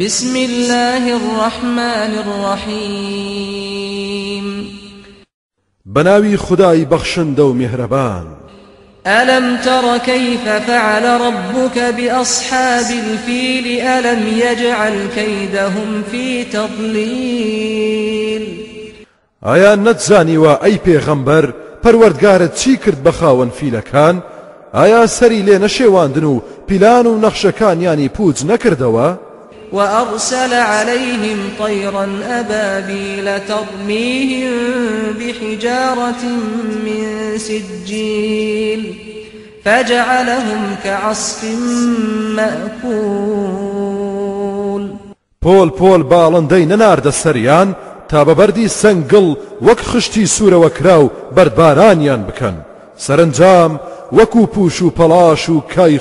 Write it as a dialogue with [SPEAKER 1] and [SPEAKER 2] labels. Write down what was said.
[SPEAKER 1] بسم الله الرحمن الرحيم.
[SPEAKER 2] بناوي خداي بخشن و مهربان.
[SPEAKER 1] ألم تر كيف فعل ربك بأصحاب الفيل؟ ألم يجعل كيدهم في تضليل؟
[SPEAKER 2] ئایا نەتزانیوە ئەی پێغەمبەر پەروەردگارت چی کرد بە خاوەن فیلەکان ئایا سەری لێ نەشێواندن و پیلان و نەخشەکانیانی پوچ نەکردەوە؟
[SPEAKER 1] وأرسل عليهم طيرا أبابيل ترميهم بحجارة من سجيل فجعلهم كعصف مأكول
[SPEAKER 2] پۆل پۆل باڵندەی نەناردە سەریان تا بەبەردی سنگڵ وەک خشتی سوورەوە کراو بەربارانیان بکەن سەرنجام وەکو پوش و پەلاش و کای.